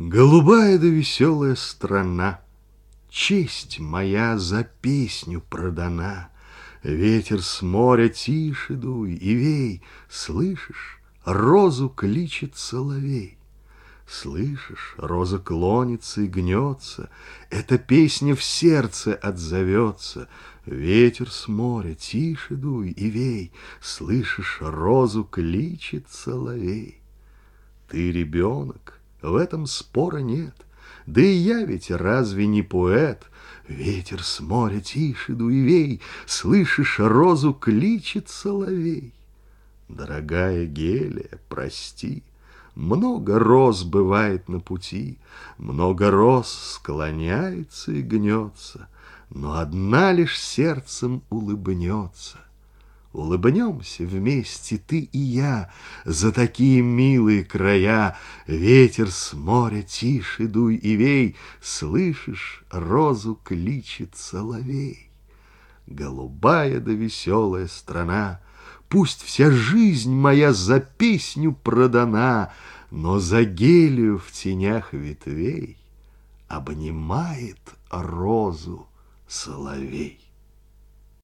Голубая да веселая страна, Честь моя за песню продана. Ветер с моря тише дуй и вей, Слышишь, розу кличет соловей. Слышишь, роза клонится и гнется, Эта песня в сердце отзовется. Ветер с моря тише дуй и вей, Слышишь, розу кличет соловей. Ты ребенок, в этом спора нет. Да и я ведь разве не поэт? Ветер с моря тише дуевей, Слышишь, розу кличет соловей. Дорогая Гелия, прости, Много роз бывает на пути, Много роз склоняется и гнется, Но одна лишь сердцем улыбнется. Улыбнемся вместе ты и я За такие милые края. Ветер с моря тише дуй и вей, Слышишь, розу кличет соловей. Голубая да веселая страна, Пусть вся жизнь моя за песню продана, Но за гелию в тенях ветвей Обнимает розу соловей.